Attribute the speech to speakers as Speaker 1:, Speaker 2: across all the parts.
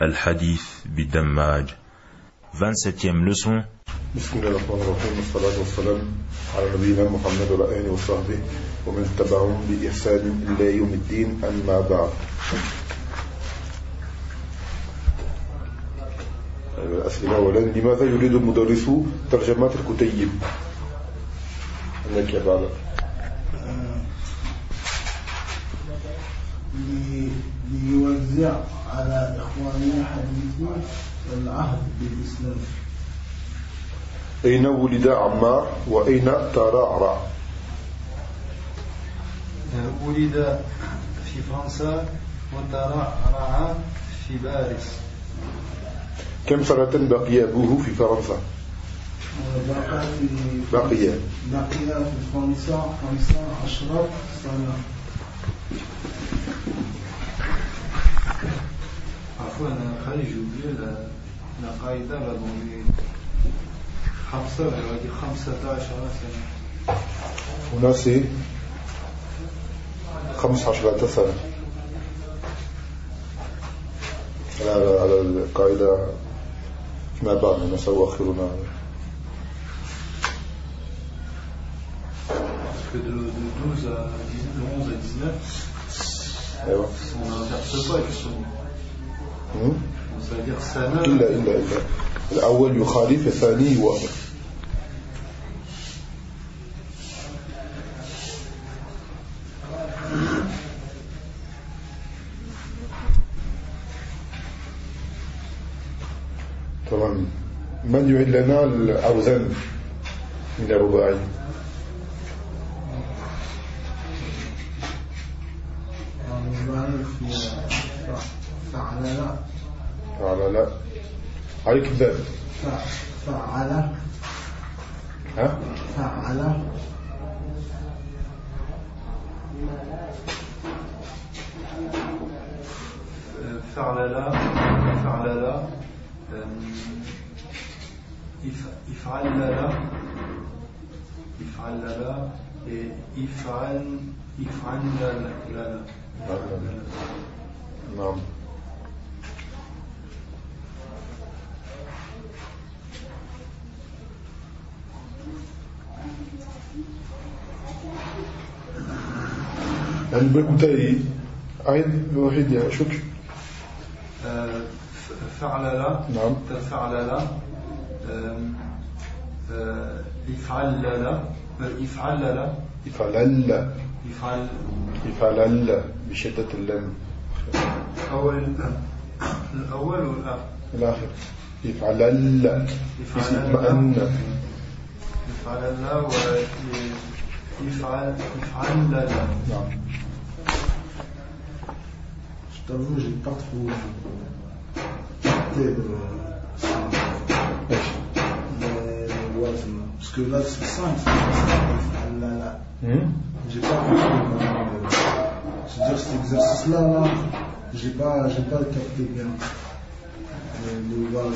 Speaker 1: Al-Hadith Bidammaj, 27e leçon.
Speaker 2: بسم الله الرحمن الرحيم والصلاة والسلام على نبينا محمد وعلى آله وصحبه ومن تبعهم بإحسان إلى يوم الدين أما بعد الأسئلة أولا لماذا يريد المدرس ترجمات الكتيب لك يا بعض
Speaker 3: ليوزع على إخواننا حديثي العهد بالإسلام.
Speaker 2: أين ولد عمار وأين ترعرع
Speaker 4: ولد في فرنسا وترعرع في باريس.
Speaker 2: كم سنة بقي أبوه في فرنسا؟
Speaker 3: بقي. في
Speaker 2: بقي
Speaker 3: بقي في فرنسا خمسة عشرة سنة.
Speaker 4: La qaïda là dans les خمسة dire خمسة عشر سنة
Speaker 2: هنا سي خمس عشرة سنة. على على القاعدة ما بعد نسوى
Speaker 4: Parce que de, de 12 à 10, de 11 à 19,
Speaker 2: أيوة
Speaker 4: on n'inverse pas justement.
Speaker 2: هم؟
Speaker 4: Donc, ça veut dire سنة
Speaker 2: إلا إلا إلا. الأول يخالف الثاني يوافق تمام من يعد لنا الأوزان من الرباعي
Speaker 3: الرباعي في فعل
Speaker 2: على لا. عليك الباب
Speaker 3: فعل.
Speaker 2: ها؟
Speaker 3: فعل.
Speaker 4: فعللا فعللا يفعللا يفعللا يفعل يفعل
Speaker 2: نعم. البكتاي عيد واحد يا شكر.
Speaker 4: فعللا
Speaker 2: نعم.
Speaker 4: فعللا يفعللا يفعللا
Speaker 2: يفعلل
Speaker 4: يفعل
Speaker 2: يفعلل بشدة اللام.
Speaker 4: أول الأول والآخر
Speaker 2: الآخر. يفعلل
Speaker 4: يفعلل
Speaker 2: مأن
Speaker 4: If'al, if'al
Speaker 2: lana.
Speaker 3: Je t'avoue, j'ai pas trop capté le le wazn. Parce que là, c'est simple, c'est.
Speaker 2: Hmm?
Speaker 3: J'ai pas compris. C'est-à-dire, cet exercice-là, là, j'ai pas, j'ai pas capté bien le wazn.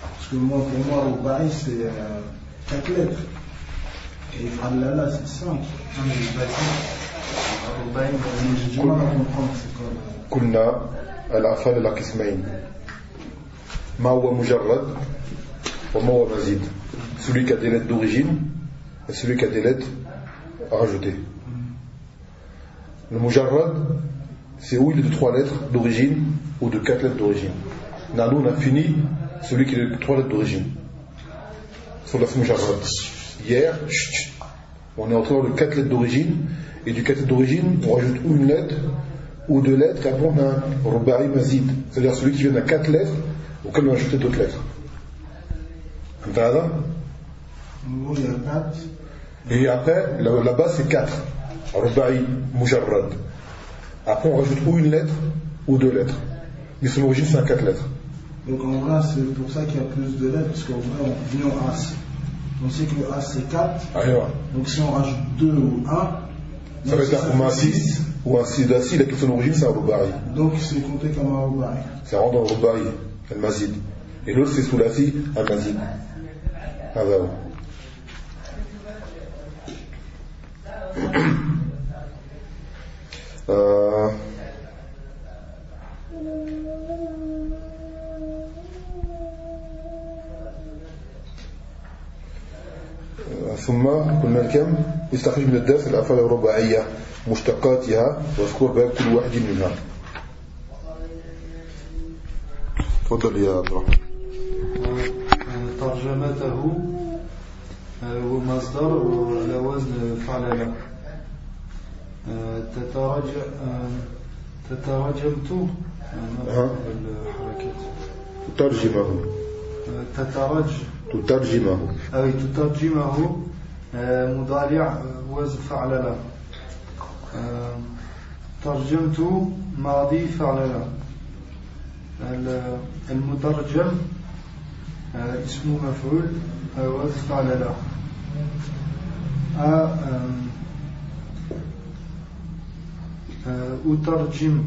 Speaker 3: Parce que moi, pour moi, le ba'i, c'est euh, quatre lettres. Et là, c'est cinq.
Speaker 4: Non, mais le bâti, الرباعي
Speaker 3: Mais J'ai du mal à comprendre c'est quoi. le-
Speaker 2: قلنا الأفعال إلى قسمين ما هو مجرد وما هو مزيد celui qui a des lettres d'origine et celui qui a des lettres rajoutées le mujarrad c'est où il est de trois lettres d'origine ou de quatre lettres d'origine Là, nous on a fini celui qui est de trois lettres d'origine sur la mujarrad hier, on est en train de quatre lettres d'origine, et du quatre lettres d'origine, on rajoute ou une lettre, ou deux lettres, et après on a un Rubari Mazid, c'est-à-dire celui qui vient d'un quatre lettres, auquel on a ajouté d'autres lettres. Et après, là-bas c'est quatre. Rubai, Mujarrad. Après on rajoute ou une lettre, ou deux lettres. Mais son origine c'est un quatre lettres.
Speaker 3: Donc en vrai, c'est pour ça qu'il y a plus de lettres, parce qu'en vrai, on vient en as. On sait que le As c'est 4,
Speaker 2: أيوة
Speaker 3: donc si on rajoute 2 ou 1,
Speaker 2: Ça veut dire ou un 6 ou un 6 là, si la question d'origine c'est un ruba'i.
Speaker 3: donc c'est compté comme un ruba'i.
Speaker 2: C'est rentre dans le ruba'i, al-mazid. Et l'autre c'est soulasi, al-mazid. هذا هو. آه ثم قلنا الكم يستخرج من الدرس الأفعال الرباعية مشتقاتها واذكر باب كل واحد منها. تفضل يا عبد الرحمن.
Speaker 4: ترجمته آه، ومصدر على وزن فعل آه، تترج آه، تترجمت. الحركات.
Speaker 2: تترجمه
Speaker 4: آه، تترج
Speaker 2: تترجمه
Speaker 4: أي تترجمه آه، مضارع آه، وزن فعل له آه، ترجمت ماضي فعل له ال- المترجم آه، اسم مفعول آه، وزن فعل له آه، آه، أترجم.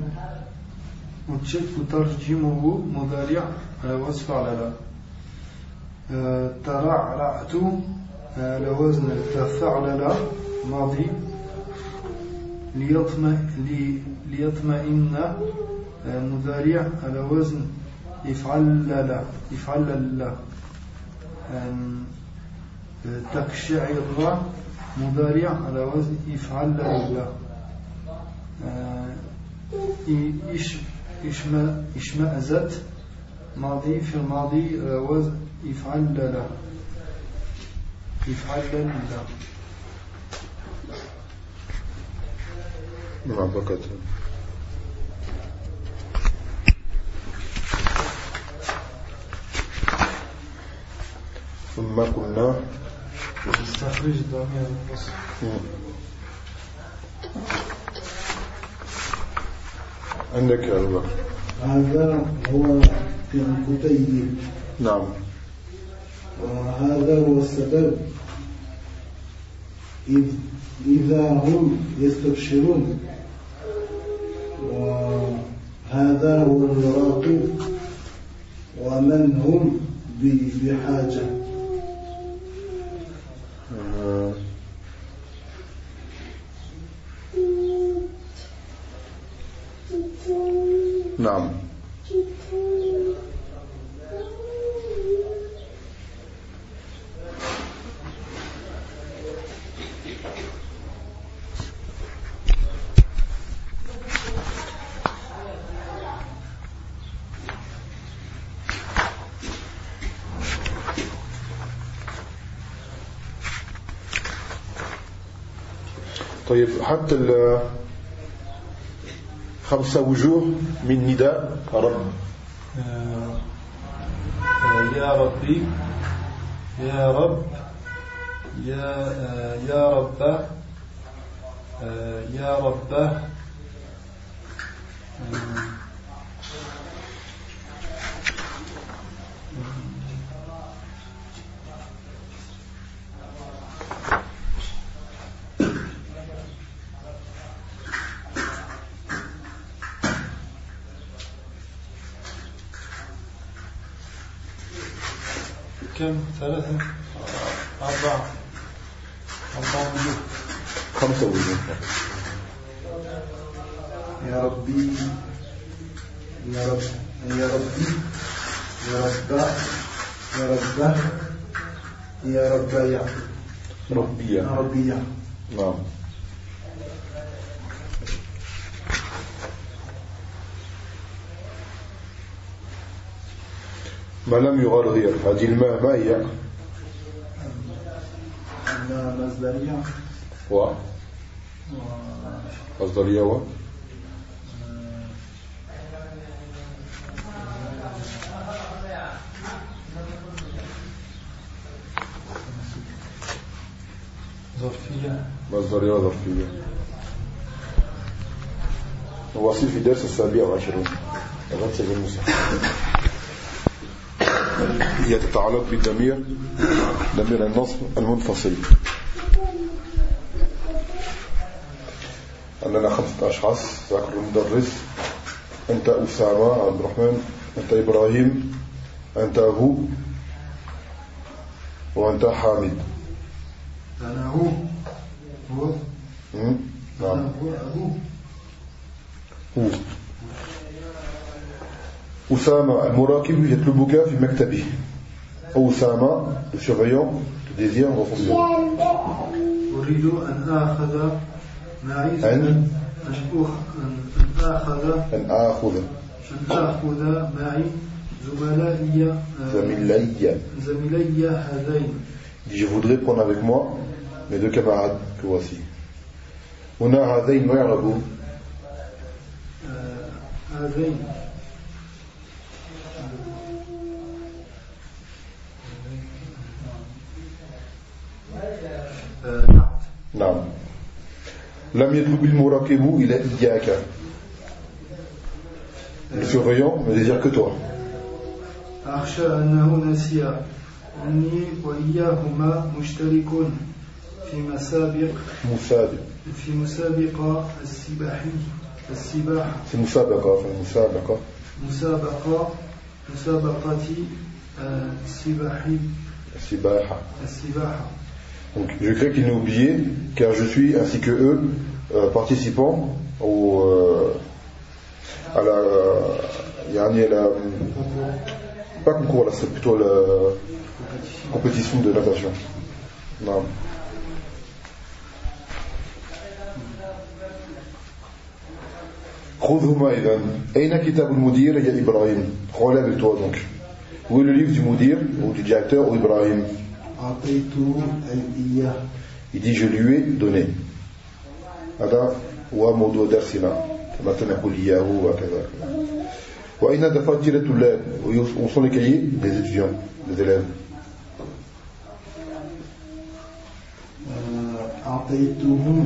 Speaker 4: أترجمه مضارع آه، وزن فعل له آه، ترعرعت آه، على وزن تفعلل ماضي. ليطمئن لي- ليطمئن آه، مضارع على وزن آم، آه، تقشعر مضارع على وزن يفعلل آه، ماضي في الماضي آه، وزن يفعل لا يفعل لا
Speaker 2: فقط ثم قلنا
Speaker 4: استخرج ضمير الفصل
Speaker 2: عندك يا الله.
Speaker 3: هذا هو كان كتيب
Speaker 2: نعم.
Speaker 3: وهذا هو السبب. إذ إذا هم يستبشرون. وهذا هو المراد. ومن هم بحاجة
Speaker 2: آه. نعم. حتى خمسة وجوه من نداء رب.
Speaker 4: آه، يا ربي يا رب يا آه، يا رب آه، يا رب. كم ثلاثة أربعة أربعة وجوه
Speaker 2: خمسة وجوه
Speaker 3: يا ربي يا رب يا ربي يا رب يا رب يا رب يا
Speaker 2: ربية
Speaker 3: يا ربي يا
Speaker 2: نعم ما لم يغرغر هذه الماء ما هي؟
Speaker 3: مصدرية.
Speaker 2: و مصدرية و
Speaker 4: ظرفية.
Speaker 2: مصدرية وظرفية وواصل في درس السابع والعشرون. سجل المصحف هي تتعلق بالضمير ضمير النصب المنفصل. عندنا خمسة أشخاص ذكر المدرس أنت أسامة عبد الرحمن أنت إبراهيم أنت هو وأنت حامد.
Speaker 4: أنا هو هو
Speaker 2: نعم.
Speaker 4: أنا هو أبوه
Speaker 2: هو أسامة المراقب يطلبك في مكتبه أسامة le surveillant te désire dans son bureau.
Speaker 4: أريد أن آخذ معي
Speaker 2: أن؟
Speaker 4: أن أخ- أن آخذ
Speaker 2: أن آخذ.
Speaker 4: أن آخذ معي زملائي آه،
Speaker 2: زميلي
Speaker 4: زميلي هذين.
Speaker 2: Il dit, je voudrais prendre avec moi mes deux camarades que voici. On a هذين ما يعرفوا
Speaker 4: آه، هذين.
Speaker 2: نعم. لم يطلب المراقب إلى إياك. Le surveillant ne désire que toi.
Speaker 4: أخشى أنه نسي أني وإياهما مشترك في مسابق
Speaker 2: مسابق.
Speaker 4: في مسابقة السباحي السباحة
Speaker 2: C'est مسابقة enfin مسابقة.
Speaker 4: مسابقة مسابقة آه، السباحي
Speaker 2: سباحة
Speaker 4: السباحة.
Speaker 2: Donc je crains qu'il n'ait oublié car je suis ainsi que eux euh, participants au euh, à la يعني à la pas concours là c'est plutôt la compétition de natation. Non. خذهما إذا أين كتاب المدير يا إبراهيم Prends-le avec toi donc. Où est le livre du mudir ou du directeur ou Ibrahim
Speaker 3: أعطيته الإياه
Speaker 2: Il dit je lui ai donné. هذا هو موضوع درسنا كما سنقول إياه وكذا وأين دفاتر الطلاب Où sont les cahiers des étudiants, des élèves
Speaker 3: آه، أعطيتهم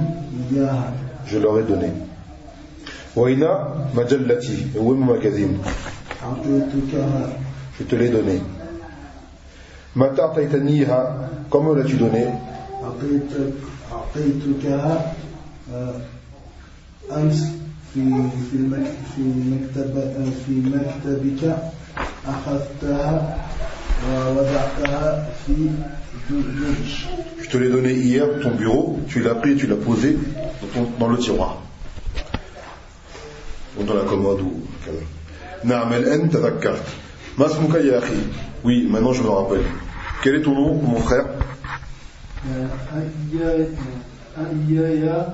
Speaker 3: إياها
Speaker 2: Je leur ai donné. وأين مجلتي Où est mon magazine
Speaker 3: أعطيتكها
Speaker 2: Je te l'ai donné. متى أعطيتنيها Comment l'as-tu donné
Speaker 3: أعطيتك أعطيتكها آه، أمس في في المك في مكتب آه، في مكتبك أخذتها ووضعتها في درج
Speaker 2: Je te l'ai donné hier dans ton bureau, tu l'as pris et tu l'as posé dans, ton- dans le tiroir. Ou dans la commode ou كذا. نعم الآن تذكرت. ما اسمك يا أخي Oui, maintenant je me rappelle. Quel est ton nom, mon frère
Speaker 4: أإياي أإياي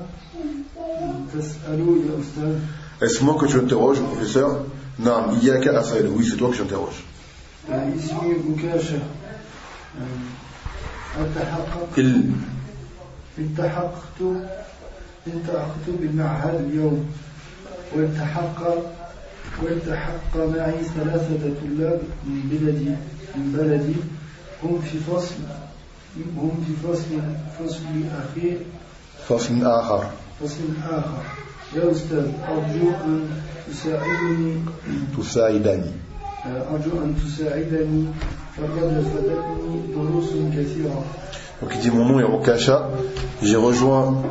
Speaker 4: تسأل يا أستاذ
Speaker 2: Est-ce moi que tu interroges, professeur نعم إياك أسأل. Oui, c'est toi que j'interroge.
Speaker 4: اسمي بكاشة التحقق
Speaker 2: Il,
Speaker 4: التحقت التحقت بالمعهد اليوم والتحق والتحق معي ثلاثة طلاب من بلدي من بلدي هم في فصل هم في فصل فصل أخير
Speaker 2: فصل آخر.
Speaker 4: فصل آخر يا أستاذ أرجو أن تساعدني
Speaker 2: تساعدني.
Speaker 4: أرجو أن تساعدني فقد فاتتني دروس كثيرة
Speaker 2: Donc il dit mon nom est Rokasha, j'ai rejoint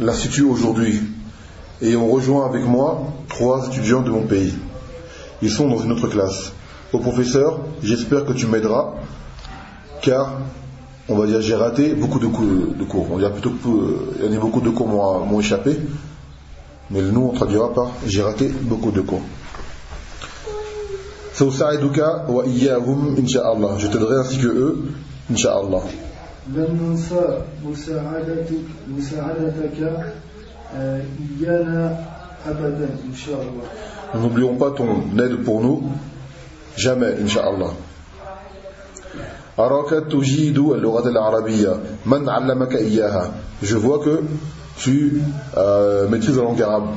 Speaker 2: l'institut aujourd'hui et on rejoint avec moi trois étudiants de mon pays. Ils sont dans une autre classe. Au professeur, j'espère que tu m'aideras, car on va dire j'ai raté beaucoup de, cours. On va dire plutôt il y a beaucoup de cours m'ont échappé, mais le nom on traduira par j'ai raté beaucoup de cours. Je t'aiderai ainsi que eux, Inch'Allah. الله.
Speaker 4: لن ننسى مساعدتك مساعدتك آه، إيانا أبدا إن شاء الله
Speaker 2: Nous n'oublions pas ton aide pour nous, jamais, Inch'Allah. أراك تجيد اللغة العربية من علمك إياها Je vois que tu euh, maîtrises la langue arabe.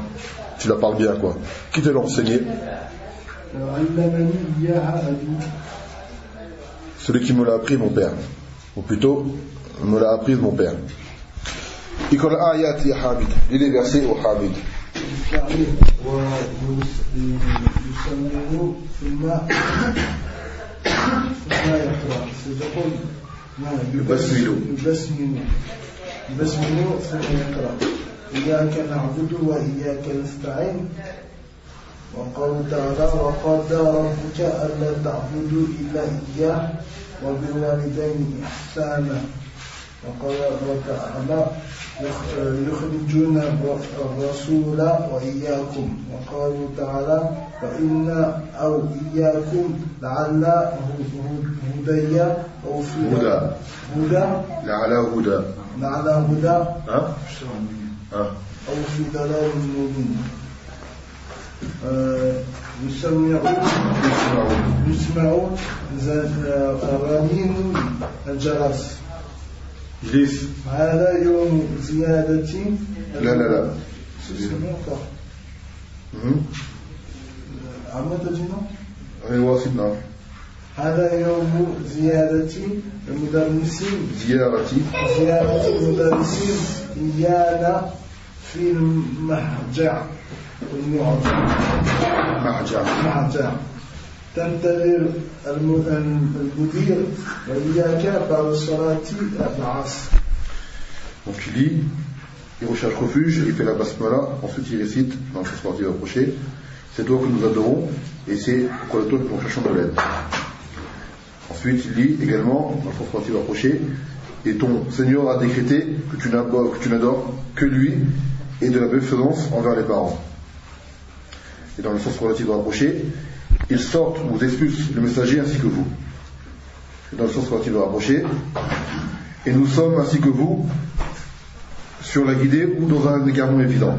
Speaker 2: Tu la parles bien, quoi. Qui te l'a enseigné
Speaker 4: آه، علمني إياها أبي
Speaker 2: Celui qui me l'a appris, mon père. Ou plutôt, me l'a appris mon père. اقرأ آيات يا حامد. Lis les versets au Hamid.
Speaker 3: ويسمر ثم لا يقرأ سيقول
Speaker 2: يبسمل
Speaker 3: يبسمل يبسمل ثم يقرأ إياك نعبد وإياك نستعين وقال تعالى وقال ربك ألا تعبدوا إلا إياه وبالوالدين إحسانا وقال تعالى يخرجون الرسول وإياكم. وقالوا تعالى فإنا أو إياكم لعل هدي أو في
Speaker 2: هدى.
Speaker 3: هدى.
Speaker 2: لعلى هدى.
Speaker 3: لعل هدى. أو في ضلال مبين آه، يسمع يسمع رنين الجرس.
Speaker 2: جلس
Speaker 3: هذا يوم زيادة.
Speaker 2: لا لا لا. أيوة سيدنا
Speaker 3: هذا يوم زيادة. المدرسين.
Speaker 2: زيارة.
Speaker 3: زيادة المدرسين. إيانا في المهجع والمعجع
Speaker 2: محجع.
Speaker 3: المهجع تنتظر الم- المدير وإياك بعد صلاة العصر
Speaker 2: Donc il lit, il recherche refuge, il fait la basmala, ensuite il récite dans le sportif approché, c'est toi que nous adorons et c'est auprès de toi que nous cherchons de l'aide. Ensuite il lit également dans le sportif approché, et ton Seigneur a décrété que tu n'adores que, tu n'adores que lui et de la bienfaisance envers les parents. Et dans le sens relatif rapproché, ils sortent ou expulsent le messager ainsi que vous. Dans le sens relatif rapproché, et nous sommes ainsi que vous sur la guidée ou dans un égarement évident.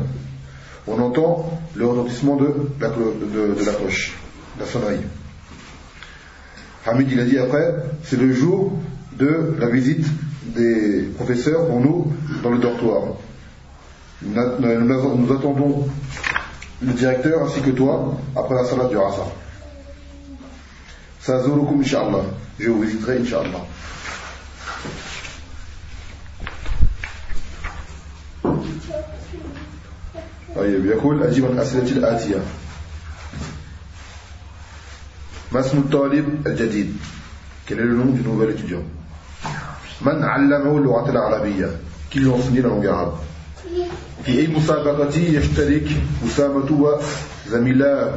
Speaker 2: On entend le retentissement de la, de, de la cloche, de la sonnerie. Hamid il a dit après, c'est le jour de la visite des professeurs pour nous dans le dortoir. Nous, attendons le directeur ainsi que toi après la salat du سأزوركم إن شاء الله جو فيزيتري إن شاء الله طيب يقول أجيب الأسئلة الآتية ما اسم الطالب الجديد؟ Quel est le nom du من علمه اللغة العربية؟ Qui lui enseigne la langue arabe? في أي مسابقة يشترك أسامة وزميلاه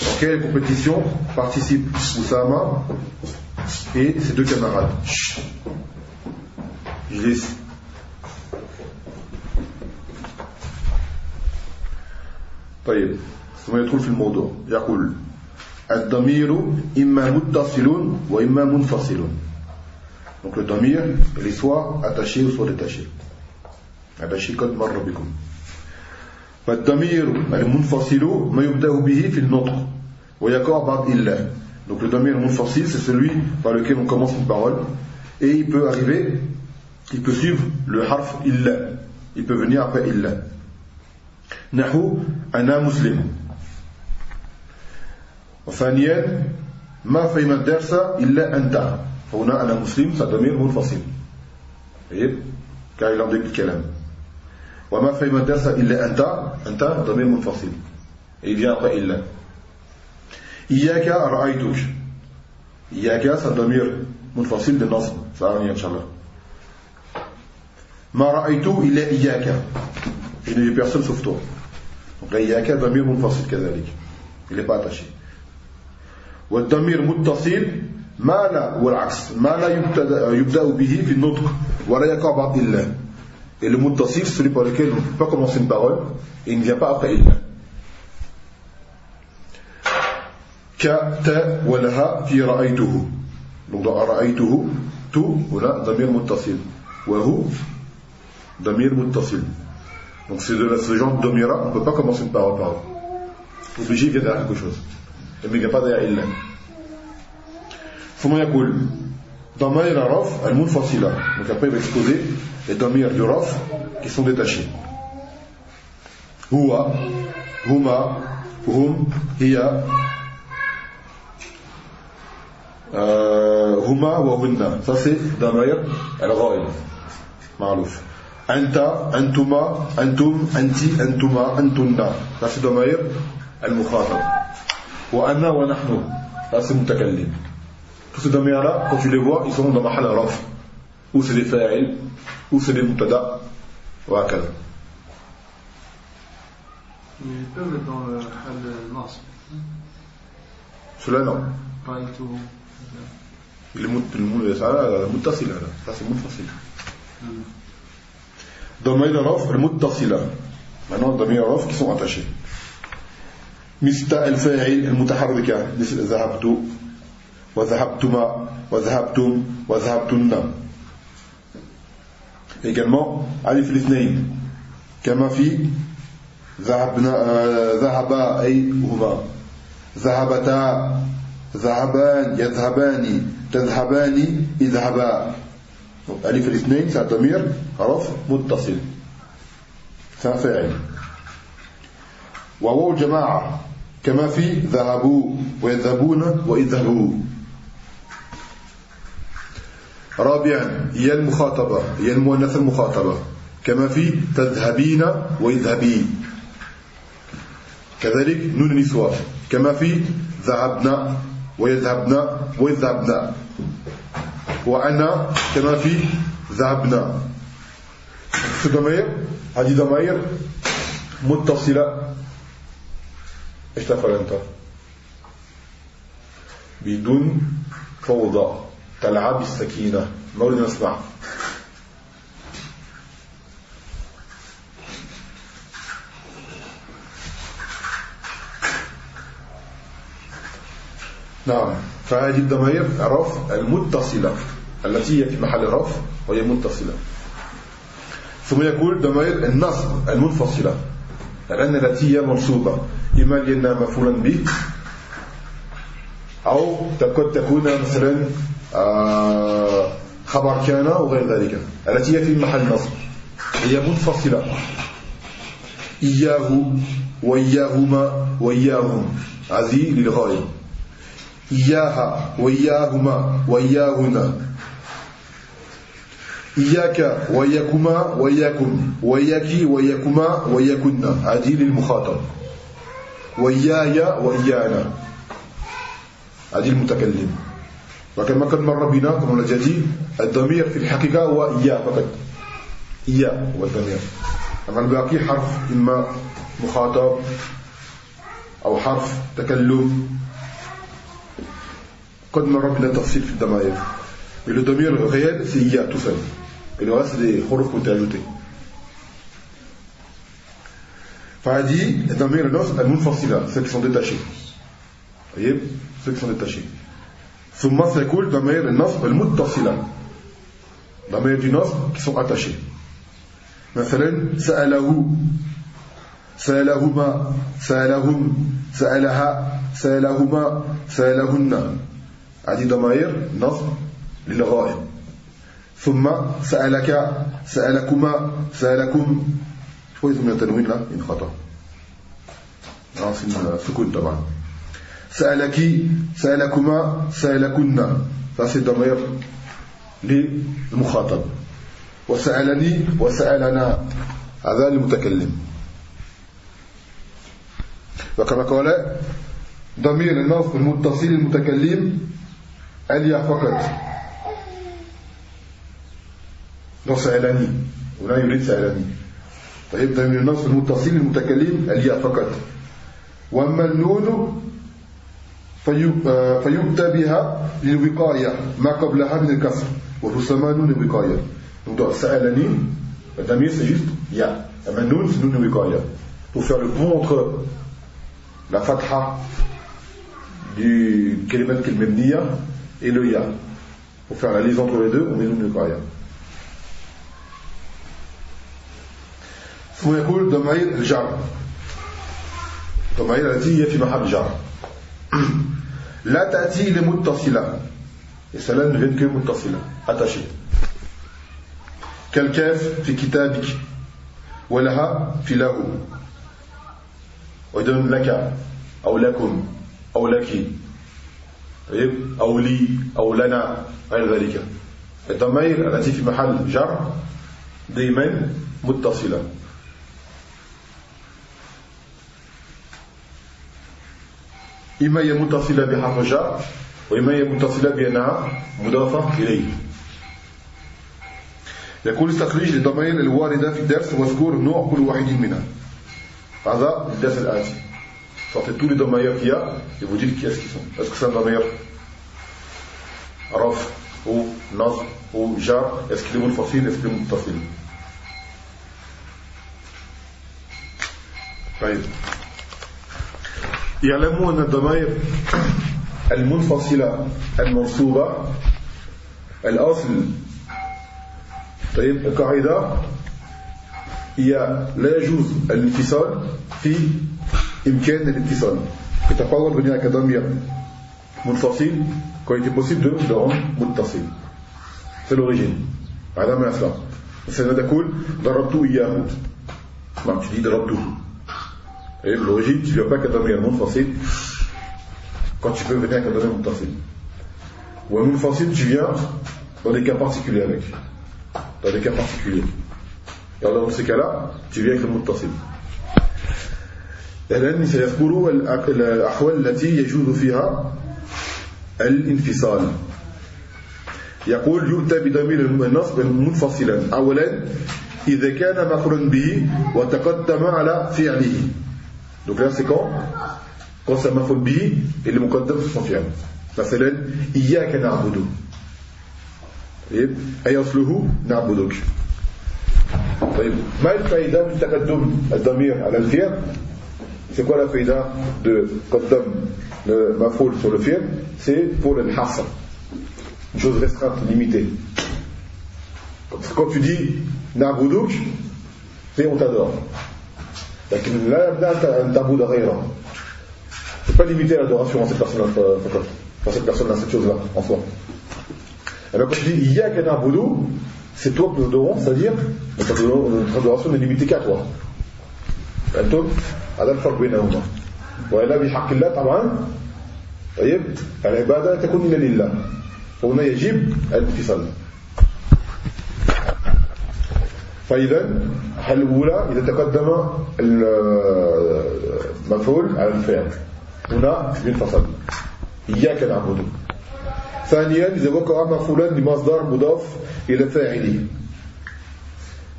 Speaker 2: Dans quelle compétition participent Oussama et ses deux camarades Je laisse. طيب ثم يدخل في الموضوع يقول الضمير إما متصل وإما منفصل donc le damir il est soit attaché ou soit détaché هذا شيء قد مر بكم. فالضمير المنفصل ما يبدأ به في النطق ويقع بعد إلا. Donc le domaine منفصل c'est celui par lequel on commence une parole. Et il peut arriver il peut suivre le harf إلا. Il peut venir après إلا. نحو أنا مسلم. وثانيا ما فهم الدرس إلا أنت. هنا أنا مسلم فضمير منفصل. طيب كاي لابد الكلام وما فهم الدرس إلا أنت أنت ضمير منفصل. après إلا إياك رأيتك. إياك ضمير منفصل de نصب ça va venir إن شاء الله ما رأيت إلا إياك. Je n'ai là إياك ضمير منفصل كذلك. Pas attaché. والضمير متصل. ما لا والعكس. ما لا يبدأ به في النطق. ولا يقع بعد إلا. Et le mutasif, celui par lequel on ne peut pas commencer une parole, et il ne vient pas après il. Ka, ta, walaha, fi ra'aytuhu. Donc dans ra'aytuhu, tu, voilà, damir muttasil. Wahu, damir muttasil. Donc c'est de la ce genre d'omira, on ne peut pas commencer une parole par eux. Obligé, il vient derrière quelque chose. Et mais il n'y a pas derrière il. Fuma yakul. Dans ma yaraf, al-munfasila. Donc après il va exposer les ضمير du raf qui sont détachés هو هما هم هي آه، هما وهن ça c'est ضمائر الغائب معروف أنت أنتما أنتم أنت أنتما أنتن ça c'est ضمائر المخاطب وأنا ونحن ça c'est متكلم Tous ces damir-là, quand tu les vois, ils sont dans mahal raf. Ou c'est des fa'il, ou c'est des mutada, ou à
Speaker 4: Mais ils peuvent être dans le hal nasb.
Speaker 2: Cela non.
Speaker 4: رأيته
Speaker 2: المتصلة ça c'est منفصل ضمير رفع المتصلة maintenant ضمير رفع qui sont attachés مستاء الفاعل المتحركة مثل ذهبت وذهبتما وذهبتم وذهبتن également ألف الاثنين كما في ذهبنا ذهبا أي هما ذهبتا ذهبان يذهبان تذهبان اذهبا ألف الاثنين ضمير حرف متصل فاعل وواو جماعة كما في ذهبوا ويذهبون ويذهبوا رابعا هي المخاطبة هي المؤنث المخاطبة. كما في تذهبين ويذهبين كذلك نون النسوة كما في ذهبنا ويذهبنا ويذهبنا. وأنا كما في ذهبنا. في ضمير هذه ضمير متصلة. إيش تفعل أنت. بدون فوضى. تلعب السكينة. أريد نسمع نعم. فهذه الضمائر رفع المتصلة التي هي في محل رفع وهي متصلة. ثم يقول ضمائر النصب المنفصلة. لأن التي هي منصوبة إما لأنها مفعولا به أو تكون مثلا خبر كان وغير ذلك. التي هي في محل نصب. هي منفصلة إياه وإياهما وإياهم. هذه للغاية. إياها وإياهما وإياهن. إياك وإياكما وإياكم وإياك وإياكما وإياكن. هذه للمخاطب. وإياي وإيانا. هذه المتكلم. وكما قد مر بنا كما نجدي الضمير في الحقيقة هو إياه فقط إياه هو الضمير أما الباقي حرف إما مخاطب أو حرف تكلم قد مر بنا تفصيل في الضمائر mais le damir réel c'est iya tout seul et le reste c'est des huruf qui ont été ajoutés فهذه الضمير النص المنفصلة ceux qui sont détachés. Voyez ceux qui sont détachés. ثم سيكون ضمير النصب المتصلة. ضمير du نصب qui sont attachés مثلا سأله سألهما سألهم سألها سألهما سألهن. هذه ضمائر نصب للغائب. ثم سألك سألكما سألكم. شوية من التنوين لا إن خطأ. سكون طبعا. سألك سألكما سألكن. فسي ضمير للمخاطب وسألني وسألنا. هذا المتكلم وكما قال ضمير النصب المتصل المتكلم اليا فقط dans سألني. ولا يريد سألني. طيب ضمير النصب المتصل المتكلم اليا فقط وأما النون فيؤتى بها للوقاية ما قبلها من الكسر وتسمى نون الوقاية donc سألني الضمير c'est juste ya أما النون c'est نون الوقاية pour faire le pont entre la fatha du kelimat kilmemniya et le ya. Pour faire la liaison entre les deux, on met une qaya. ثم يقول ضمائر الجر ضمائر التي هي في محل جر لا تأتي لمتصلة. Et cela ne vient que متصلة attachée. كالكاف في كتابك ولها في له. ويدون لك أو لكم أو لك. طيب أو لي أو لنا غير ذلك. الضمائر التي في محل جر دائما متصلة إما هي متصلة بحرف جر وإما هي متصلة بأنها مضافة إليه يقول استخرج للضمائر الواردة في الدرس واذكر نوع كل واحد منها هذا الدرس الآتي sortez tous les domailleurs qu'il y a et vous dites qui est-ce qu'ils sont. Est-ce que c'est un domailleur Raf ou Nasr ou Jar Est-ce qu'il est Moulfassil Est-ce qu'il est Moutasil طيب يعلمون أن الضمائر المنفصلة المنصوبة. الأصل. طيب القاعدة هي لا يجوز الانفصال في إمكان الاتصال يتفاوض بين أكاديمية منفصل. quand il est possible de le rendre هذا ما يصلح. مثلا تقول ضربت إياه. نعم dis ضربته. Et l'origine tu ne viens pas كضمير منفصل quand tu peux venir كضمير متصل ومنفصل tu viens dans des cas particuliers avec dans des cas particuliers et alors dans ces cas-là tu viens avec le متصل إذن سيذكر الأحوال التي يجوز فيها الانفصال يقول يؤتى بضمير النصب منفصلا أولا إذا كان مفعول به وتقدم على فعله donc là c'est quand quand c'est مفعول به et le مقدم sur son fi'ل مثلا إياك نعبد طيب أي أصله نعبدك طيب ما الفائدة من تقدم الضمير على الفعل C'est quoi la faïda de Qaddam le mafoul sur le fiel C'est pour le hasr. Une chose restreinte, limitée. Quand tu dis Na'buduk, c'est on t'adore. لكن لا يبدا ان تعبد غيره c'est pas limité à l'adoration à cette personne à cette personne à cette chose là en soi et bien quand tu dis Iyaka na'budu c'est toi que nous adorons c'est-à-dire notre adoration n'est limitée qu'à toi أنتم هذا الفرق بينهما وإلا بحق الله طبعا طيب العبادة تكون إلا لله هنا يجب الانفصال فإذا الحل الأولى إذا تقدم المفعول على الفعل. هنا ينفصل. إياك نعبد. ثانيا إذا وقع مفعولا بمصدر مضاف إلى فاعله.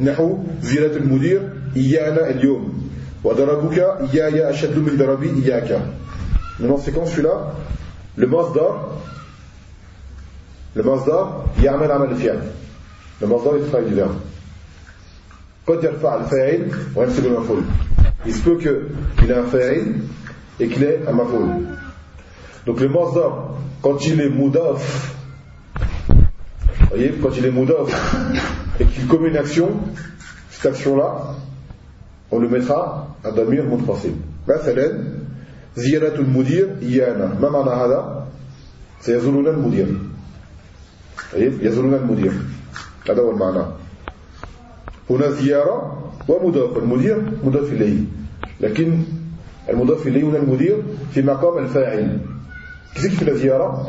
Speaker 2: نحو زيارة المدير إيانا اليوم. ودربك إيايا أشد من دربي إياك. نونسيكونس سولا المصدر المصدر يعمل عمل الفعل. المصدر يتفاعل الفعل Il se peut qu'il ait un fa'il et qu'il ait un mafoul. Donc le Masdar, quand il est moudaf, voyez, quand il est moudaf et qu'il commet une action, cette action-là, on le mettra à damir منفصل مثلا زيارة المدير إيانا ما معنى هذا سيزورنا المدير طيب يزورنا المدير هذا هو المعنى هنا زيارة ومضاف المدير مضاف إليه. لكن المضاف إليه هنا المدير في مقام الفاعل. كيف كيف الزيارة؟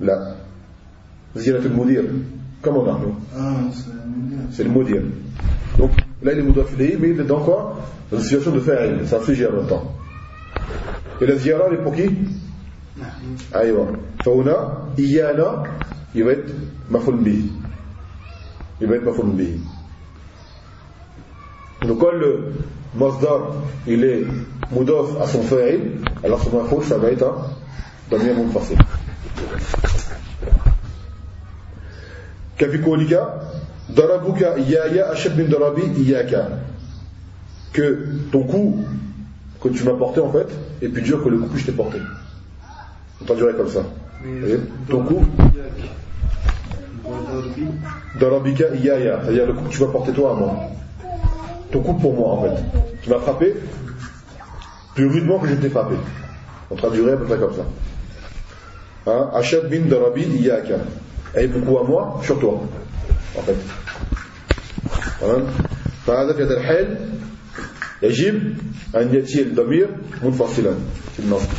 Speaker 2: لا. زيارة المدير كما نحن. سي المدير دونك لا اللي مضاف إليه مي اللي دون كوا لا دو فاعل. سا فيجير لو تان اي زيارة لي بوكي ايوا فهنا ايانا يبقى مفعول به Il va être mafoun bi. Donc quand le masdar, il est moudaf à son fa'il, alors son mafoun, ça va être un damir munfasil. كفي قولك ضربك إيايا أشد من ضربي إياك que ton coup que tu m'as porté en fait est plus dur que le coup que je t'ai porté. On traduirait comme ça. Et ton coup Darabika Iyaya, c'est-à-dire le coup que tu m'as porté toi à moi. Ton coup pour moi en fait. Tu m'as frappé plus rudement que je t'ai frappé. On traduirait à peu près comme ça. Hein? Achad bin Darabi Iyaka. Et beaucoup à moi sur toi. En fait. فهذا في هذا الحال يجب أن يأتي الضمير منفصلا في النصب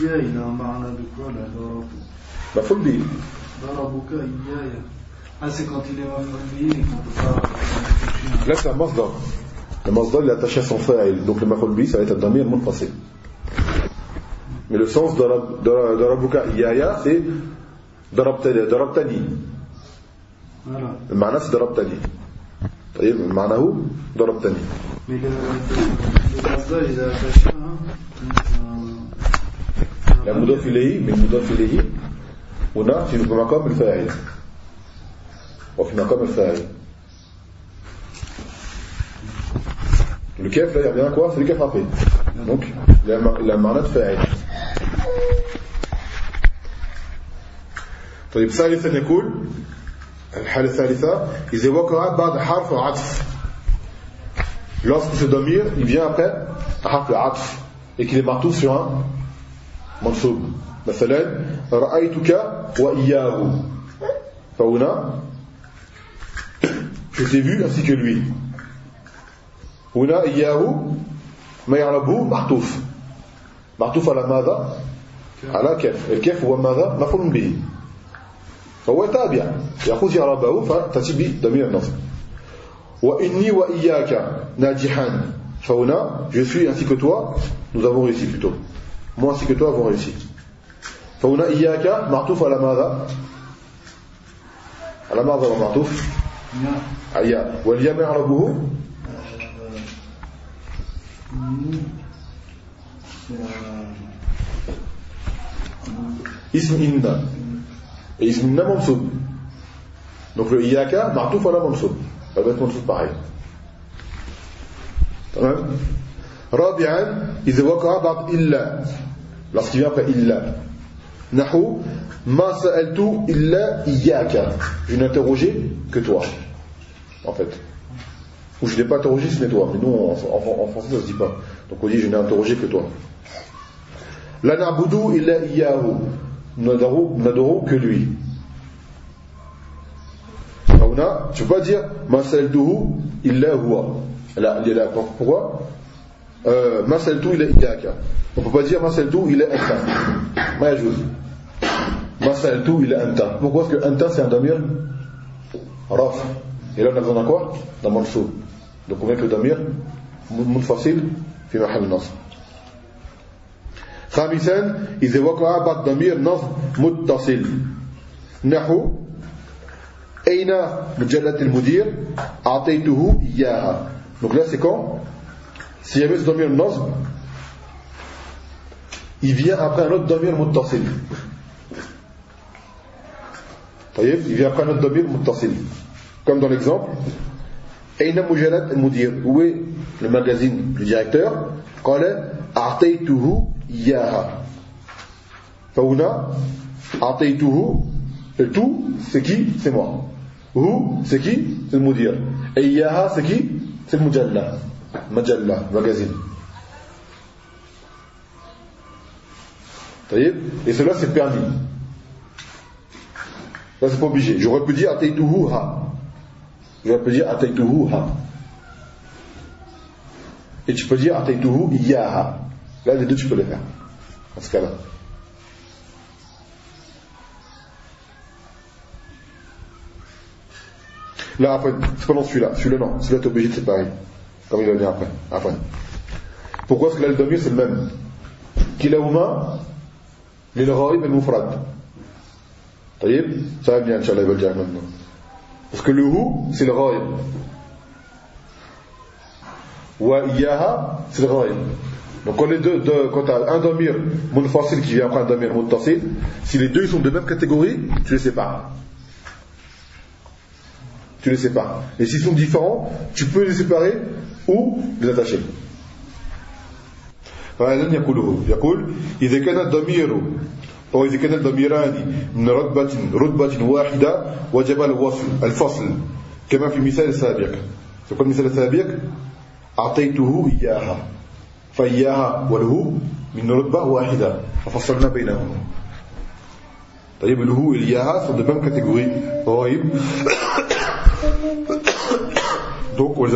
Speaker 4: إياينا معنى بكل ضربوا
Speaker 2: مفعول به
Speaker 4: ضربك إيايا ah, c'est quand il est maf'ul et.
Speaker 2: Là, c'est un masdar. Le masdar, il est attaché à son fa'il. Donc, le maf'ul bi, ça va être un damir munfasil. Mais le sens d'Arabuka Iyaya, c'est Darabtani. Voilà. Le mana c'est Darabtani. Le mana où? Darabtani. Mais le Mazda, il a attaché La Moudaf ilayhi, mais Moudaf ilayhi, هنا في مقام الفاعل وفي مقام الفاعل Le kef, là, il revient à quoi C'est le kef frappé. Donc, il a, marna de fa'il. طيب ثالثا يقول الحالة الثالثة إذا وقع بعد حرف عطف lorsque ce damir il vient après harf العطف et qu'il est partout sur un منصوب مثلا رأيتك وإياه فهنا je t'ai vu ainsi que lui. هنا إياه ما يعربه معطوف معطوف على ماذا على كيف الكيف هو ماذا مفعول به فهو تابع يأخذ يعربه فتأتي بضمير النصب وإني وإياك ناجحان فهنا je suis ainsi que toi. Nous avons réussi plutôt. Moi ainsi que toi avons réussi. فهنا إياك معطوف على ماذا؟ على ماذا ومعطوف على والياء ما يعربه؟ اسم إن. اسم إن منصوب. Le إياك معطوف على منصوب. Être منصوب pareil. تمام؟ رابعا إذا وقع بعد إلا. Après إلا. Nahu, ma sa'altu illa iyaka. Je n'ai interrogé que toi. En fait. Ou je n'ai pas interrogé, ce n'est toi. Mais nous, en, français, ça ne se dit pas. Donc on dit, je n'ai interrogé que toi. La na'budu illa iyahu. Nous n'adorons que lui. Tu ne peux pas dire, ma sa'altuhu illa huwa. Là, il y a la, pourquoi? Euh, Ma sa'altu illa iyaka. On ne peut pas dire, ma sa'altu illa anta. Ma. ما سألته إلا أنت pourquoi parce que أنت c'est un damir raf et là on a besoin d'un quoi d'un mansoub donc on met que le damir منفصل في محل نصب خامسا إذا وقع بعد ضمير نصب متصل نحو أين مجلة المدير أعطيته إياها donc là c'est quand s'il y avait ce damir nasb il vient après un autre damir muttasil طيب il vient après un autre damir muttasil comme dans l'exemple أين مجلة المدير où est le magazine du directeur قال أعطيته إياها فهنا أعطيته le tout c'est qui c'est moi هو c'est qui c'est le mudir et إياها c'est qui c'est le mujalla majalla magazine et cela c'est permis Ça, c'est pas obligé. J'aurais pu dire Ataytuhuha. J'aurais pu dire Ataytuhuha. Et tu peux dire Ataytuhu Iyaha. Là, les deux, tu peux les faire. Dans ce cas-là. Là, après, c'est non celui-là. Celui-là, non. Celui-là, t'es obligé de séparer. Comme il va venir après. après. Pourquoi Parce que là, le dernier, c'est le même? Kilahuma, l'ilraïb et mufrad mufrad. Ça va bien, Inch'Allah, il va le dire maintenant. Parce que le hu, c'est le ghaib. Wa iyaha, c'est le ghaib. Donc quand, les deux, deux quand tu as un damir munfasil qui vient après un damir muttasil, si les deux ils sont de même catégorie, tu les sépares. Tu les sépares. Et s'ils sont différents, tu peux les séparer ou les attacher. فإذن يقوله يقول إذا كان الضمير أو إذا كان الضميران من رتبة رتبة واحدة وجب الوصل الفصل. كما في المثال السابق فكل المثال السابق أعطيته إياها. فإياها والهو من رتبة واحدة. ففصلنا بينهم. طيب الهو إياها sont de même catégorie غائب donc on les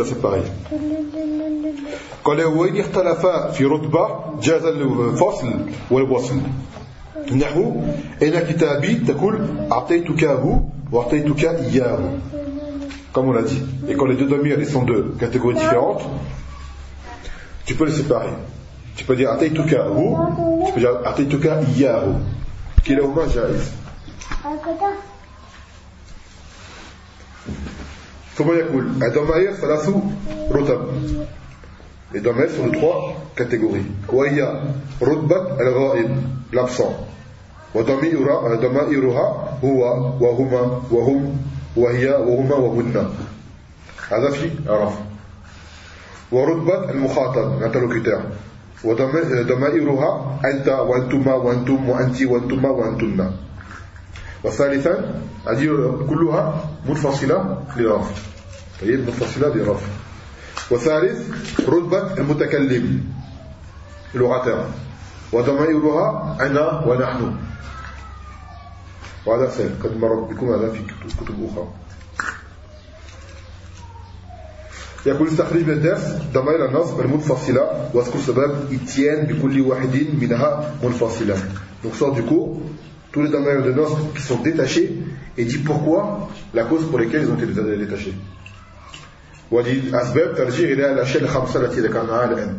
Speaker 2: قال وإن اختلفا في رتبة جاز الفصل والوصل. نحو إن كتابي تقول أعطيتك هو وأعطيتك إياه comme on l'a dit et quand les deux demi sont de catégories différentes tu peux les séparer. Tu peux dire Ataituka hu, tu أعطيتك إياه كلاهما جائز ثم يقول الضمائر ثلاث رتب Les domaines sont de trois catégories. وهي رتبة الغائب l'absent وضمائرها هو وهما وهم وهي وهما وهن. هذا في عرف ورتبة المخاطب l'interlocuteur. وضمائرها أنت وأنتما وأنتم وأنت وأنتما وأنتن. وثالثا هذه كلها منفصلة لرفع طيب منفصلة لرفع وثالث رتبة المتكلم اللغتان وضمائرها أنا ونحن. وهذا سهل قد مر بكم هذا في كتب أخرى. يقول استخرج الدرس ضمائر النصب المنفصلة واذكر سبب إتيان بكل واحد منها منفصلة. Donc sort du cours tous les domaines de nasb qui sont détachés et dit pourquoi la cause pour laquelle ils ont été détachés. ودي أسباب ترجيع إلى الأشياء الخمسة التي ذكرناها الآن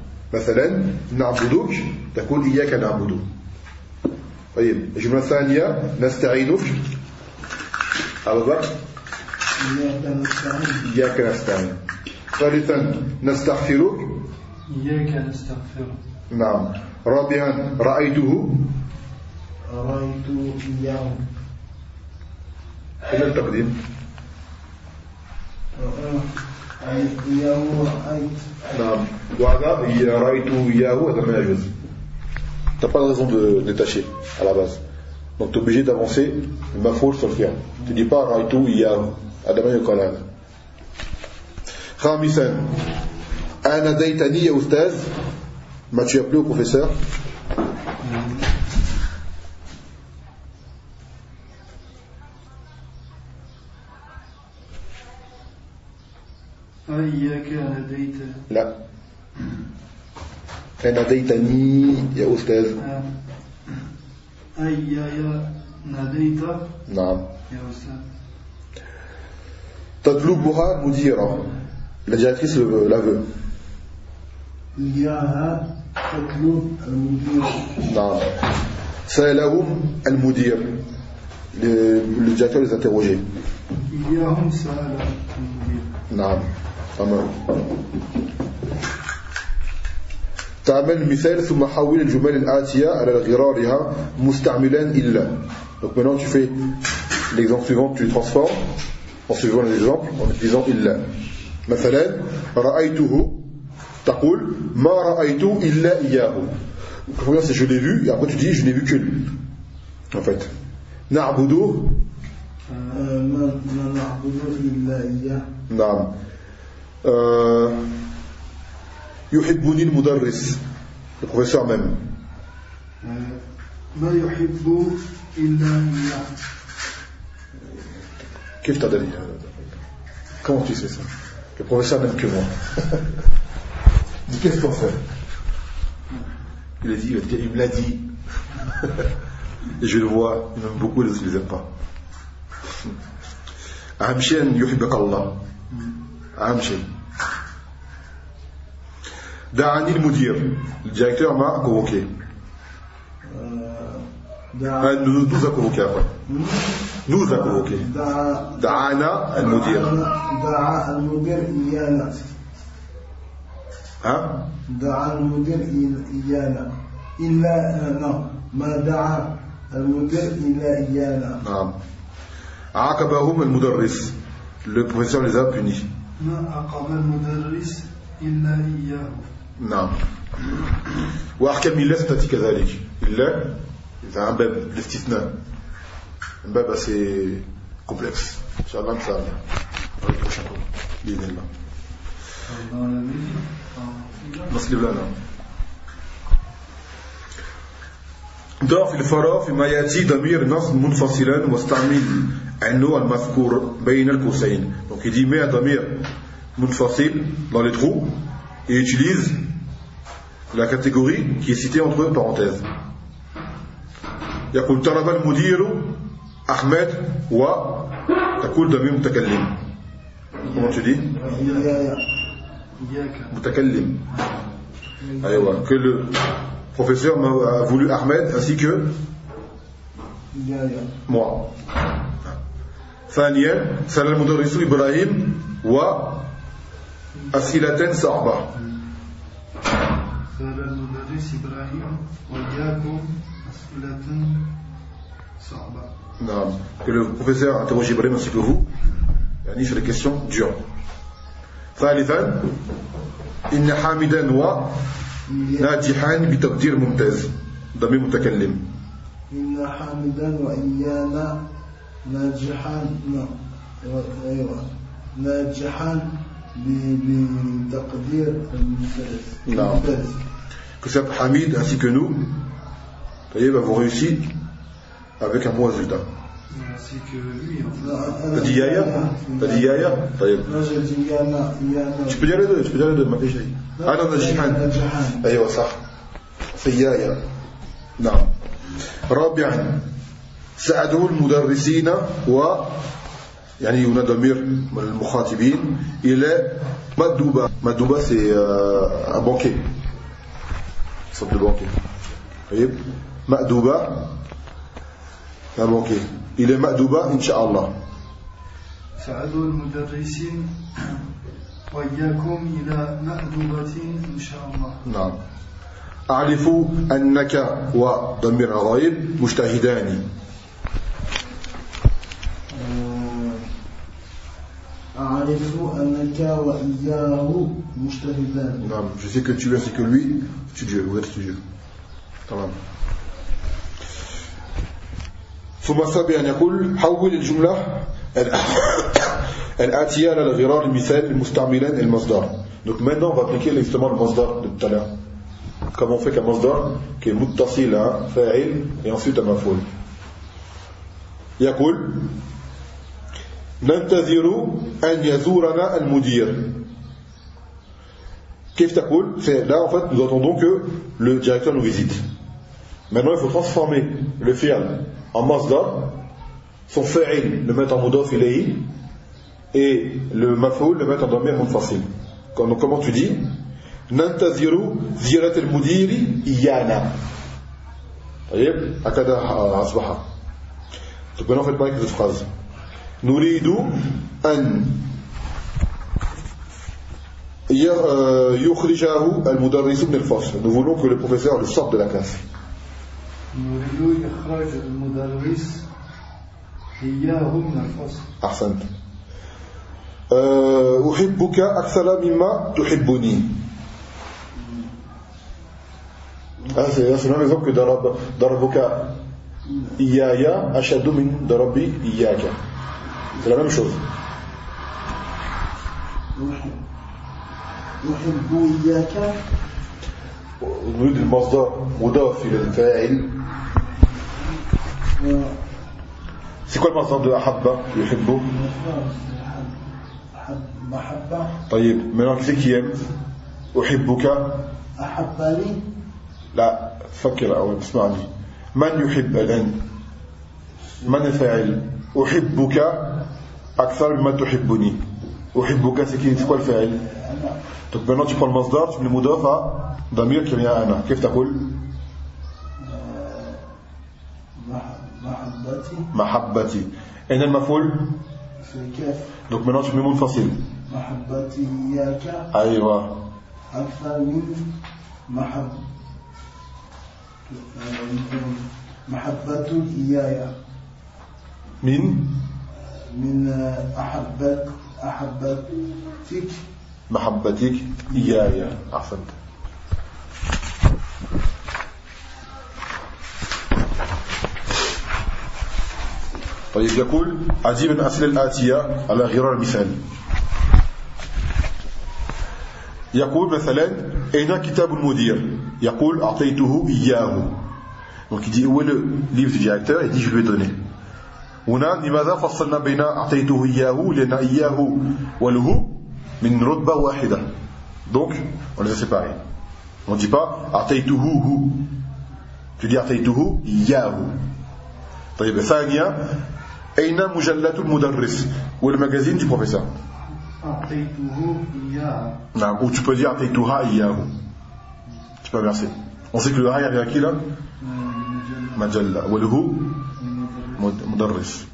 Speaker 2: مثلا نعبدك تقول إياك نعبد. طيب الجملة الثانية نستعينك. أبو بكر إياك نستعين. ثالثا نستغفرك.
Speaker 4: إياك نستغفرك.
Speaker 2: نعم. رابعا رأيته.
Speaker 3: رأيت إياه.
Speaker 2: إلى التقديم.
Speaker 3: إياه رأيت
Speaker 2: نعم وهذا رأيت إياه هذا ما يجوز T'as pas de raison de détacher à la base. Donc tu es obligé d'avancer le mafoul sur le fi'l. Tu dis pas ra'aytu iyahu. هذا ما يقال هذا. خامسا أنا ديتني يا أستاذ ما tu appelé au professeur
Speaker 4: إياك ناديت
Speaker 2: لا ناديتني يا أستاذ
Speaker 4: أياي ناديت
Speaker 2: نعم
Speaker 4: يا أستاذ
Speaker 2: تطلبها مديرة la directrice le- la veut.
Speaker 3: إياها تطلب المدير
Speaker 2: نعم سألهم المدير le, le directeur les interrogeait
Speaker 4: إياهم سأل المدير
Speaker 2: نعم تمام تعمل المثال ثم حول الجمل الآتية على غرارها مستعملا إلا donc maintenant tu fais l'exemple suivant tu le transformes en suivant l'exemple en utilisant إلا مثلا رأيته تقول ما رأيت إلا إياه donc la première c'est je l'ai vu et après tu dis je n'ai vu que lui en fait نعبده
Speaker 3: آه، ما ما نعبد إلا إياه
Speaker 2: نعم آه، يحبني المدرس le professeur même
Speaker 4: ما يحب إلا إياه
Speaker 2: كيف تدري comment tu sais ça le professeur n'aime que moi dis qu'est-ce qu'on fait il a dit il, a dit, il me l'a dit et je le vois il m'aime beaucoup les autres ne les aiment pas أهم شيء أن يحبك الله أهم شيء دعني المدير le directeur m'a convoqué.
Speaker 3: آه، دعا
Speaker 2: Euh, nous, nous a convoqué après. Nous a convoqué.
Speaker 3: دعا
Speaker 2: دعانا المدير
Speaker 3: دعا المدير إيانا
Speaker 2: ها
Speaker 3: دعا المدير إي- إيانا إلا آه، نعم ما دعا المدير إلا إيانا
Speaker 2: نعم عاقبهم المدرس le professeur les a punis.
Speaker 4: ما عقب المدرس إلا إياه.
Speaker 2: نعم. وأحكام الله ستأتي كذلك. الله إذا un باب الاستثناء. باب assez complexe. إن شاء الله dans le cours الله.
Speaker 4: musique
Speaker 2: نصلي الفراغ فيما يأتي ضمير نصب منفصلا واستعمل عنه المذكور بين القوسين donc il dit mets un ضمير منفصل dans les trous et utilise la catégorie qui est citée entre parenthèses يقول طلب المدير أحمد و تقول ضمير متكلم comment tu dis متكلم أيوة que le professeur a voulu Ahmed ainsi que moi ثانيا سأل المدرس إبراهيم و أسئلة صعبة.
Speaker 4: سأل المدرس إبراهيم وإياكم أسئلة صعبة.
Speaker 2: نعم. Que le professeur interroge Ibrahim ainsi que vous يعني sur les questions dures. ثالثا إن حامدا و ناجحان بتقدير ممتاز ضمير متكلم.
Speaker 3: إن حامدا وإيانا ناجحان أيوة ناجحان بتقدير الممتاز
Speaker 2: نعم que certes Hamid ainsi que nous voyez, vous réussi avec un bon résultat
Speaker 4: ainsi que lui
Speaker 2: t'as dit Yaya t'as dit Yaya
Speaker 3: non
Speaker 2: tu peux dire les deux tu peux dire les deux ما في شيء أنا ناجحان أيوة صح سيايا نعم رابعا سأدعو المدرسين و يعني هنا ضمير المخاطبين إلى مدوبة. مدوبة سي sorte de banquet. طيب. مأدوبة. Banquet. إلى مأدوبة إن شاء الله
Speaker 4: سأدعو المدرسين وإياكم إلى مأدوبة إن شاء الله
Speaker 2: نعم. أعرف أنك وضمير غائب مجتهدان. Je sais que tu es ainsi que lui studieux vous êtes تمام ثم سابعا يقول حول الجملة الآتية على الغرار المثال المستعملا المصدر donc maintenant on va appliquer justement le masdar de tout à l'heure comment on fait qu'un masdar qui est muttasil à fa'il et ensuite un mafoul يقول ننتظر أن يزورنا المدير كيف تقول là en fait nous attendons que le directeur nous visite maintenant il faut transformer le fi'l en masdar son fa'il le mettre en mudaf ilayhi et le mafoul le mettre en damir munfasil donc comment tu dis ننتظر زيارة المدير إيانا طيب هكذا أصبح donc maintenant faites pareil que cette phrase نريد أن يخرجه المدرس من الفصل nous voulons que le professeur le sorte de la classe
Speaker 4: نريد إخراج المدرس إياه من الفصل
Speaker 2: أحسنت أحبك أكثر مما تحبني Ah, c'est le même exemple que darab, darabuka iyaya ashadu min darabi même chose.
Speaker 3: نحب إياك
Speaker 2: نريد المصدر مضاف إلى الفاعل le masdar de ahabba يحبه.
Speaker 3: محبة
Speaker 2: طيب qui aime أحبك.
Speaker 3: أحبني
Speaker 2: لا فكر أول اسمعني. من يحب الآن من الفاعل؟ أحبك أكثر مما تحبني. أحبك c'est quoi le فاعل donc maintenant tu prends le masdar tu mets le mudaf à ضمير qui vient à أنا كيف تقول
Speaker 3: محبتي
Speaker 2: محبتي أين المفعول
Speaker 3: كيف
Speaker 2: donc maintenant tu mets منفصل
Speaker 3: محبتي إياك
Speaker 2: أيوة
Speaker 3: أكثر من محب محبة إياي
Speaker 2: من
Speaker 3: من أحبت أحبتك
Speaker 2: محبتك. إياي أحسنت. طيب يقول عجيب الأسئلة الآتية على غرار المثال. يقول مثلا أين كتاب المدير؟ يقول أعطيته إياه. Donc il dit où est le livre du directeur? Il dit je lui ai donné. هنا لماذا فصلنا بين أعطيته إياه لأن إياه والهو من رتبة واحدة. Donc on les a séparés. On ne dit pas أعطيته هو. Tu dis أعطيته إياه. طيب ثانيا أين مجلة المدرس؟ والمagazine du professeur.
Speaker 4: أعطيته إياها
Speaker 2: نعم ou tu peux dire أعطيتها إياه. Tu peux inverser on sait que le A il vient à qui là. مجلة. والهو مدرس.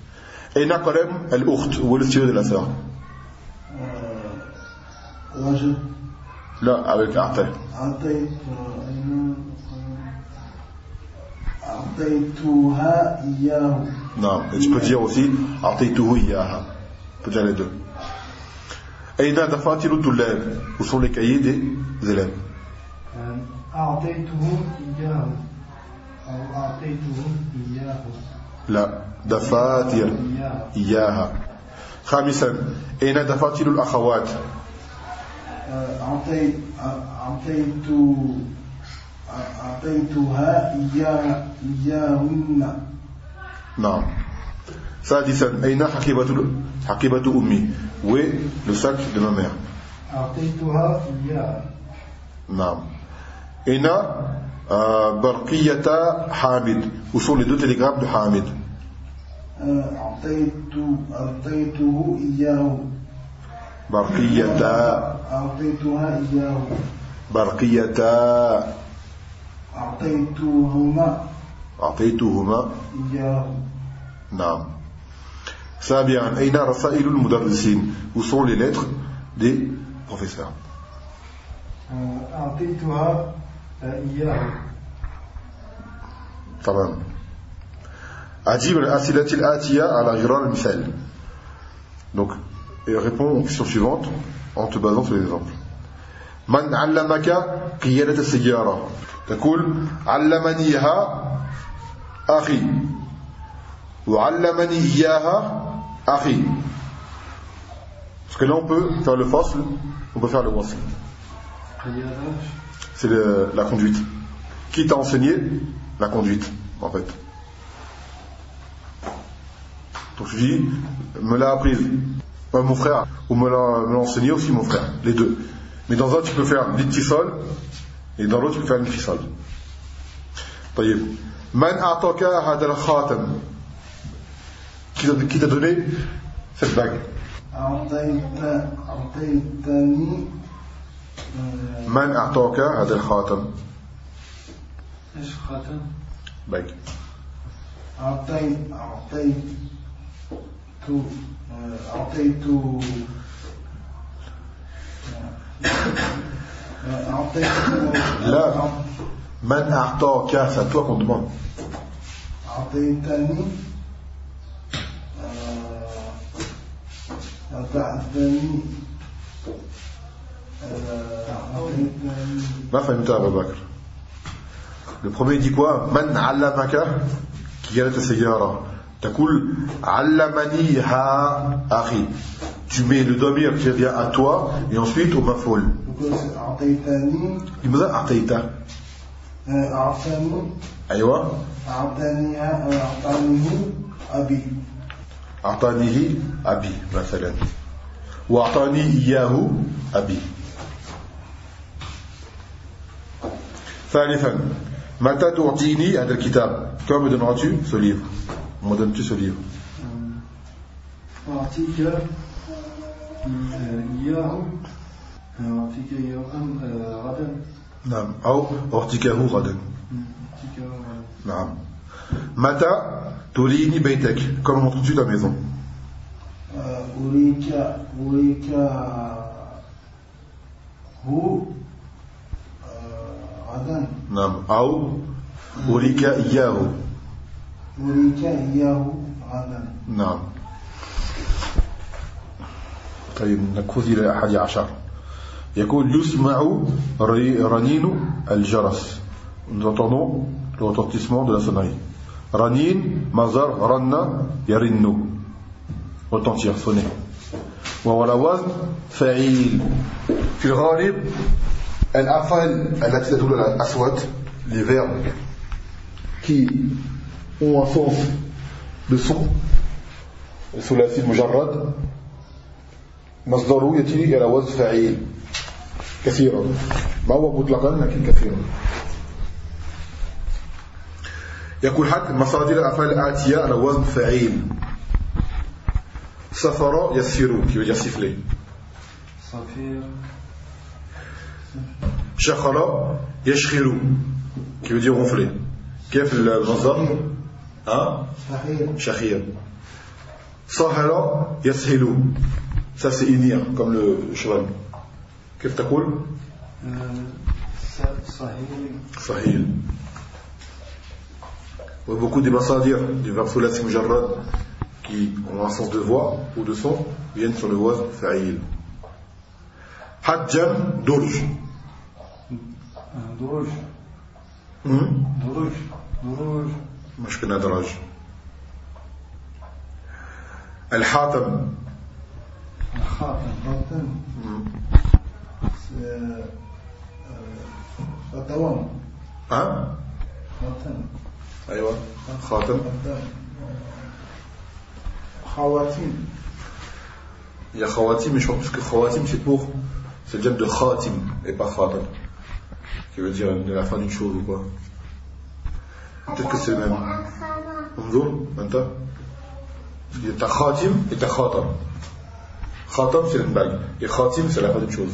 Speaker 2: أين قلم الأخت هو le stylo de la sœur لا avec أعطي.
Speaker 3: أعطيت أعطيتها إياه.
Speaker 2: نعم tu peux dire aussi أعطيته إياها. peux dire les deux أين دفاتر الطلاب les cahiers des élèves
Speaker 4: أعطيته إياه. أو أعطيته إياه.
Speaker 2: لا دفاتر
Speaker 4: إياه
Speaker 2: إياها. خامسا أين دفاتر الأخوات
Speaker 3: أعطيت أعطيت أعطيتها إياه إياهن.
Speaker 2: نعم. سادسا أين حقيبة حقيبة أمي؟ le sac de ma mère
Speaker 4: أعطيتها إياه.
Speaker 2: نعم. أين برقية حامد. les deux télégrammes de Hamid
Speaker 3: أعطيت أعطيته إياه.
Speaker 2: برقية.
Speaker 3: أعطيتها إياه.
Speaker 2: برقية.
Speaker 3: أعطيتهما.
Speaker 2: أعطيتهما.
Speaker 3: إياه.
Speaker 2: نعم. سابعا أين رسائل المدرسين؟ sont les lettres des professeurs
Speaker 4: أعطيتها إياه
Speaker 2: تمام أجيب الأسئلة الآتية على غرار المثال donc et réponds aux questions suivantes en te basant sur les exemples من علمك قيادة السيارة تقول علمنيها أخي وعلمني إياها أخي parce que là on peut faire le fasl on peut faire le wasl
Speaker 4: قيادة
Speaker 2: c'est la conduite. Qui t'a enseigné La conduite, en fait. Donc je dis, me l'a apprise euh, mon frère, ou me l'a enseigné aussi mon frère, les deux. Mais dans un, tu peux faire l'itisol, et dans l'autre, tu peux faire l'itisol. Man ataka hadal khatam. Qui t'a donné cette bague من أعطاك هذا الخاتم؟
Speaker 4: إيش خاتم
Speaker 2: bague
Speaker 3: أعطيت أعطيت أعطيت أعطيت
Speaker 2: لا. من أعطاك c'est toi qu'on demande
Speaker 3: أعطيتني آه، أعطيتني
Speaker 2: ما فهمت أبا بكر Le premier dit quoi? من علمك قيادة السيارة تقول علمنيها أخي Tu mets le domir qui revient à toi et ensuite au mafoul. لماذا أعطيته
Speaker 3: أعطاني
Speaker 2: أيوة
Speaker 3: أعطانيها أعطانيه أبي
Speaker 2: أعطانيه أبي مثلا وأعطاني إياه أبي ثالثا متى تعطيني هذا الكتاب Quand me donneras-tu ce livre? Me donnes-tu ce livre?
Speaker 4: أعطيك آه، إياه أعطيك إياه آه، غدا
Speaker 2: نعم أو أعطيكه غدا
Speaker 4: أعطيك غدا
Speaker 2: نعم متى تريني بيتك Quand montres-tu ta maison?
Speaker 3: آه، أريك أريك هو
Speaker 2: نعم. أو أريك إياه.
Speaker 3: أريك إياه غدا
Speaker 2: نعم. طيب نكوذ إلى أحد عشر. يقول يسمع رنين الجرس. Nous entendons le retentissement de la sonnerie. رنين مصدر رن يرن retentir sonner. وهو على وزن فعيل في الغالب الأفعال التي تدل على الأسود les verbes qui ont un sens de son ثلاثي مجرد مصدره يأتي إلى وزن فعيل كثيرا. ما هو مطلقا لكن كثيرا. يقول حد مصادر الأفعال الآتية على وزن فعيل سفر يسير veut dire siffler.
Speaker 4: صفير
Speaker 2: شخر يشخر qui veut dire ronfler كيف المصدر ها
Speaker 3: صحيح
Speaker 2: شخير صهر يسهل ça c'est inir comme le cheval كيف تقول
Speaker 4: آه، س- صهيل
Speaker 2: صهيل وبbeaucoup des massadir du verbe thulathi mujarrad qui ont un sens de voix ou de son viennent sur le wazn fa'il hajjam durj
Speaker 4: آه، دروج دروج دروج
Speaker 2: مش كنا دراج الحاتم
Speaker 4: الحاتم
Speaker 3: حاتم آه، آه، الدوام.
Speaker 2: ها؟
Speaker 3: حاتم
Speaker 2: أيوة. خاتم.
Speaker 3: خواتيم.
Speaker 2: يا خواتيم مش وقفك خواتيم شتبوخ. سجد خاتم إيه خاتم. Qui veut dire la fin d'une chose ou quoi peut-être que c'est le même انظر انت parce qu'il y a ta khatim et ta khatam khatam c'est une bague et khatim c'est la fin d'une chose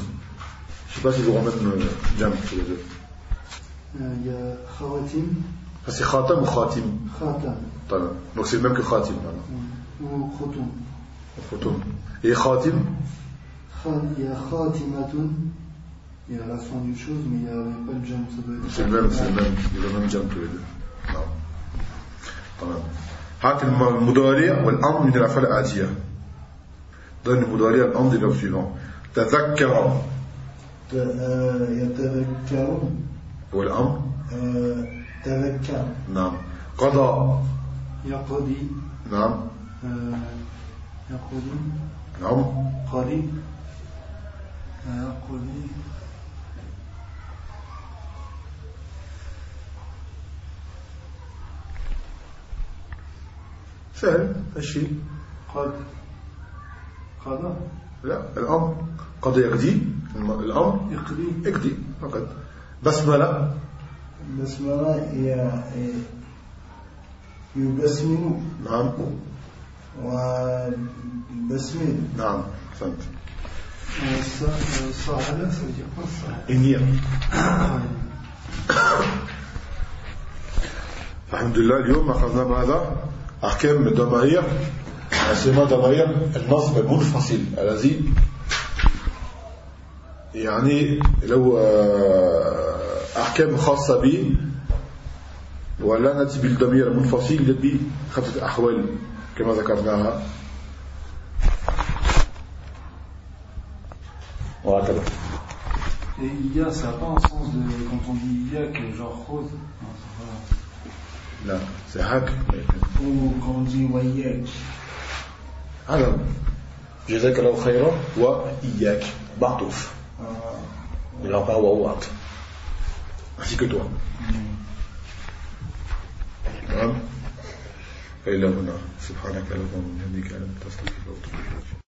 Speaker 2: je sais pas s'ils auront même euh, jam tous les deux
Speaker 4: آه، Il y a خواتيم
Speaker 2: Ah, c'est khatam ou khatim
Speaker 4: خاتم
Speaker 2: Voilà. donc c'est le même que khatim
Speaker 4: ou خطوم
Speaker 2: Khatum. et khatim
Speaker 4: Kha- Il y a خاتمة il y a la fin d'une chose mais il n'y a pas de être
Speaker 2: C'est le même, c'est le même, il y a le même deux. نعم. تمام. هات الم- المضارع والأمر من الأفعال الآتية. donne المضارع الأمر des verbes suivants. تذكر
Speaker 3: آه، يتذكرون
Speaker 2: والأمر
Speaker 3: آه، تذكر
Speaker 2: نعم. قضى
Speaker 4: يقضي
Speaker 2: نعم.
Speaker 4: آه، يقضي
Speaker 2: نعم.
Speaker 4: قضي آه، يقضي
Speaker 2: سهل الشيء.
Speaker 4: قد قضى
Speaker 2: لا الأمر قضى يقضي الأمر
Speaker 4: يقضي
Speaker 2: يقضي فقط. بسملة
Speaker 3: بسملة ي- ي- يبسمل
Speaker 2: نعم.
Speaker 3: وبسمل
Speaker 2: نعم. أحسنت.
Speaker 4: صاهلة
Speaker 2: إنير. الحمد لله اليوم أخذنا ماذا؟ أحكام الضمائر أسماء ضمائر النصب المنفصل الذي يعني لو آه، أحكام خاصة به ولا نأتي بالضمير المنفصل خمسة أحوال كما ذكرناها وهكذا
Speaker 4: Et il y a, ça n'a pas un sens de. Quand on dit il y a, que genre rose. Pas-
Speaker 2: لا
Speaker 3: on dit وياك
Speaker 2: هذا جزاك الله خيرا وإياك معطوف
Speaker 3: آه،
Speaker 2: Il en parle au Watt. Ainsi que toi. نعم. إلى هنا سبحانك اللهم وبحمدك ألم تستغفر وتوب إليك